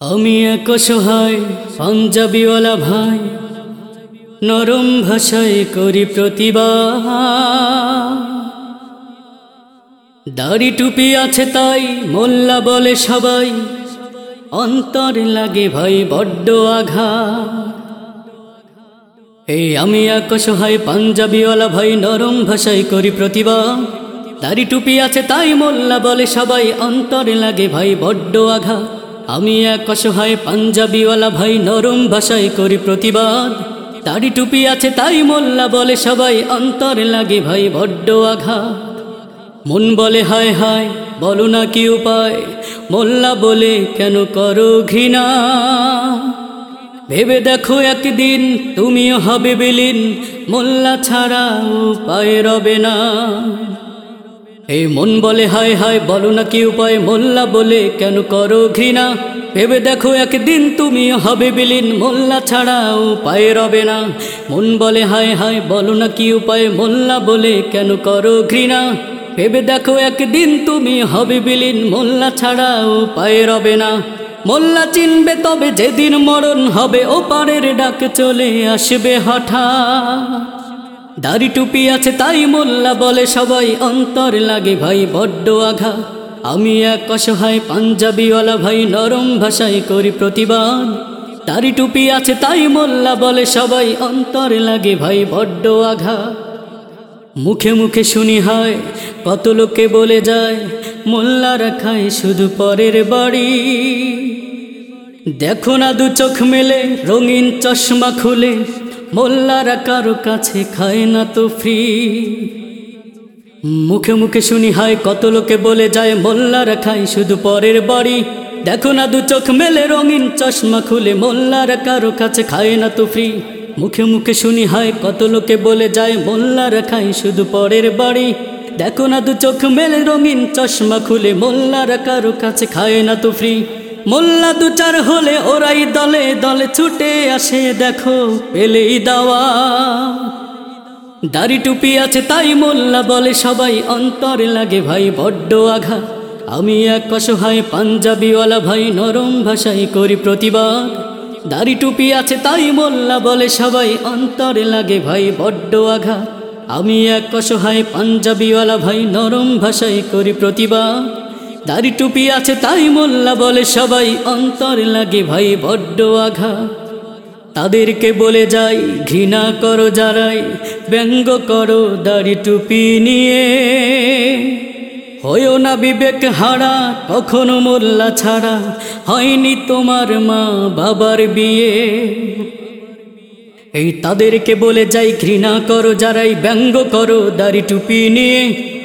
আমি এক অসহায় পাঞ্জাবিওয়ালা ভাই। নরম ভাষায় করি প্রতিভা দাড়ি টুপি আছে তাই মোল্লা বলে সবাই। অন্তর লাগে ভাই বড্ড আঘা এই আমি এক অসহায় পাঞ্জাবিওয়ালা ভাই, নরম ভাষায় করি প্রতিভা দাড়ি টুপি আছে তাই মোল্লা বলে সবাই। অন্তরে লাগে ভাই বড্ড আঘা আমি এক অসহায় পাঞ্জাবিওয়ালা ভাই নরম ভাষায় করি প্রতিবাদ। তারি টুপি আছে তাই মোল্লা বলে সবাই অন্তর লাগে ভাই বড্ড আঘা মন বলে হায় হায়, বলো না কি উপায়? মোল্লা বলে, কেন করো ঘৃণা? ভেবে দেখো একদিন তুমিও হবে বিলীন, মোল্লা ছাড়া উপায় রবে না। এই মন বলে হায় হায় বলো না কি উপায়, মোল্লা বলে কেন করো ঘৃণা? ভেবে দেখো একদিন তুমি হবে বিলীন, মোল্লা ছাড়া উপায় রবে না। মন বলে হায় হায় বলো না কি উপায়, মোল্লা বলে কেন করো ঘৃণা? ভেবে দেখো একদিন তুমি হবে বিলীন, মোল্লা ছাড়া উপায় রবে না। মোল্লা চিনবে তবে যেদিন মরণ হবে ও পারের ডাক চলে আসবে হঠাৎ। দাড়ি টুপি আছে তাই মোল্লা বলে, সবাই অন্তর লাগে ভাই বড্ড আঘা। আমি এক অসহায় পাঞ্জাবিওয়ালা ভাই, নরম ভাষায় করি প্রতিবাদ। দাড়ি টুপি আছে তাই মোল্লা বলে, সবাই অন্তর লাগে ভাই বড্ড আঘা। মুখে মুখে শুনি হয়, কত লোকে বলে যায় মোল্লা খায় শুধু পরের বাড়ি। দেখো না দু চোখ মেলে, রঙিন চশমা খুলে মোল্লারা কারও কাছে খায় না তো ফ্রি। মুখে মুখে শুনি হয়, কত লোকে বলে যায়, মোল্লারা খায় শুধু পরের বাড়ি। দেখো না দু চোখ মেলে রঙিন চশমা খুলে, মোল্লারা কারও কাছে খায় না তো ফ্রি। মুখে মুখে শুনি হয়, কত লোকে বলে যায়, মোল্লারা খায় শুধু পরের বাড়ি। দেখো না দু চোখ মেলে রঙিন চশমা খুলে, মোল্লারা কারও কাছে খায় না তো ফ্রি। মোল্লা দু চার হলে ওরাই দলে দলে ছুটে আসে, দেখো, পেলেই দাওয়া। দাড়ি টুপি আছে তাই মোল্লা বলে, সবাই অন্তর লাগে ভাই বড্ড আঘা আমি এক অসহায় পাঞ্জাবিওয়ালা ভাই, নরম ভাষায় করি প্রতিবাদ। দাড়ি টুপি আছে তাই মোল্লা বলে, সবাই অন্তরে লাগে ভাই বড্ড আঘা আমি এক অসহায় পাঞ্জাবিওয়ালা ভাই, নরম ভাষায় করি প্রতিবাদ। দাড়ি টুপি আছে, তাই মোল্লা বলে, সবাই অন্তর লাগে ভাই, বড্ড আঘা তাদেরকে বলে যাই, ঘৃণা করো যারাই, ব্যঙ্গ করো দাড়ি টুপি নিয়ে। হয়েও না বিবেক হারা, কখনো মোল্লা ছাড়া, হয়নি তোমার মা বাবার বিয়ে। এই তাদেরকে বলে যাই, ঘৃণা করো যারাই, ব্যঙ্গ করো দাড়ি টুপি নিয়ে।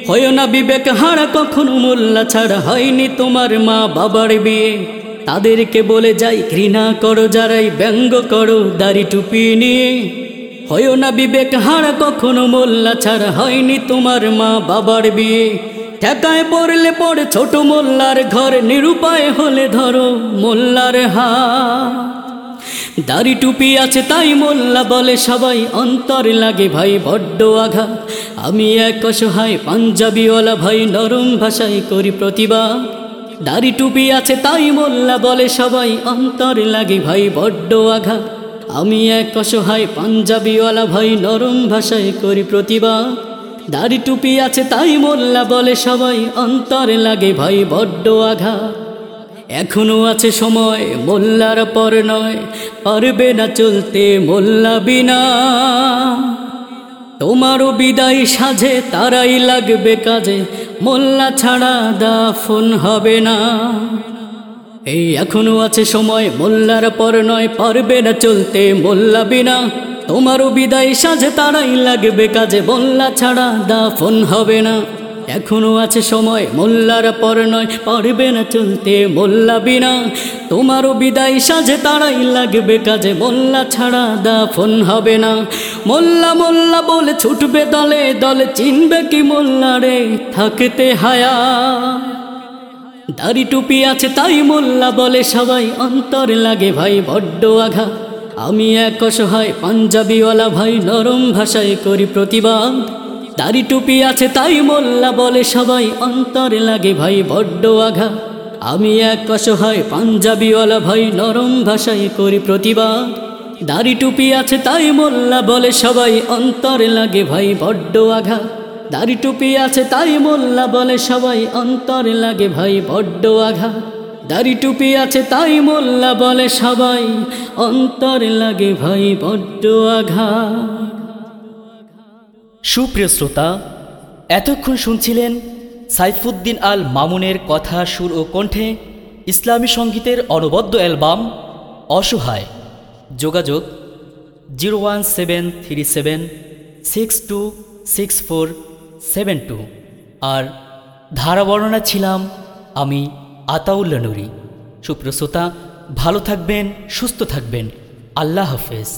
হয় না বিবেক হারা, কখনো মোল্লা ছাড়া হয়নি তোমার মা বাবার বিয়ে। তাদেরকে বলে যাই, ঘৃণা করো যারাই, ব্যঙ্গ করো দাড়ি টুপি নিয়ে। হয় না বিবেক হারা, কখনো মোল্লা ছাড়া হয়নি তোমার মা বাবার বিয়ে। ঠেকায় পড়লে পড়ে ছোট মোল্লার ঘর, নিরুপায় হলে ধরো মোল্লার হা দাড়ি টুপি আছে তাই মোল্লা বলে, সবাই অন্তর লাগে ভাই বড্ড আঘাত। আমি এক অসহায় পাঞ্জাবিওয়ালা ভাই, নরম ভাষায় করি প্রতিবাদ। দাড়ি টুপি আছে তাই মোল্লা বলে, সবাই অন্তর লাগে ভাই বড্ড আঘাত। আমি এক অসহায় পাঞ্জাবিওয়ালা ভাই, নরম ভাষায় করি প্রতিবাদ। দাড়ি টুপি আছে তাই মোল্লা বলে, সবাই অন্তরে লাগে ভাই বড্ড আঘাত। এখনও আছে সময়, মোল্লার পর নয়। পারবে না চলতে মোল্লা বিনা। তোমারও বিদায় সাজে, তারাই লাগবে কাজে। মোল্লা ছাড়া দাফন হবে না। এই এখনও আছে সময়, মোল্লার পর নয়। পারবে না চলতে মোল্লা বিনা। তোমারও বিদায় সাজে, তারাই লাগবে কাজে। মোল্লা ছাড়া দাফন হবে না। এখনও আছে সময়, মোল্লার পর নয়, পারবে না চলতে মোল্লা বিনা। তোমারও বিদায় সাজে তারাই লাগবে কাজে, মোল্লা ছাড়া দাফন হবে না। মোল্লা মোল্লা বলে ছুটবে দলে দলে চিনবে কি মোল্লা রে থাকতে হায়া। দাড়ি টুপি আছে তাই মোল্লা বলে সবাই অন্তর লাগে ভাই, বড্ড আঘা আমি এক অসহায় পাঞ্জাবিওয়ালা ভাই, নরম ভাষায় করি প্রতিবাদ। দাড়ি টুপি আছে তাই মোল্লা বলে, সবাই অন্তরে লাগে ভাই বড্ড আঘা। আমি এক অসহায় পাঞ্জাবিওয়ালা ভাই, নরম ভাষায় করি প্রতিবাদ। দাড়ি টুপি আছে তাই মোল্লা বলে, সবাই অন্তরে লাগে ভাই বড্ড আঘা। দাড়ি টুপি আছে তাই মোল্লা বলে, সবাই অন্তরে লাগে ভাই বড্ড আঘা। দাড়ি টুপি আছে তাই মোল্লা বলে, সবাই অন্তরে লাগে ভাই বড্ড আঘাত সুপ্রিয় শ্রোতা, এতক্ষণ শুনছিলেন সাইফুদ্দিন আল মামুনের কথা, সুর ও কণ্ঠে ইসলামী সঙ্গীতের অনবদ্য অ্যালবাম অসহায়। যোগাযোগ zero one seven three seven six two six four seven two. আর ধারাবর্ণনা ছিলাম আমি আতাউল্লা নুরি। সুপ্রিয় শ্রোতা, ভালো থাকবেন, সুস্থ থাকবেন। আল্লাহ হাফেজ।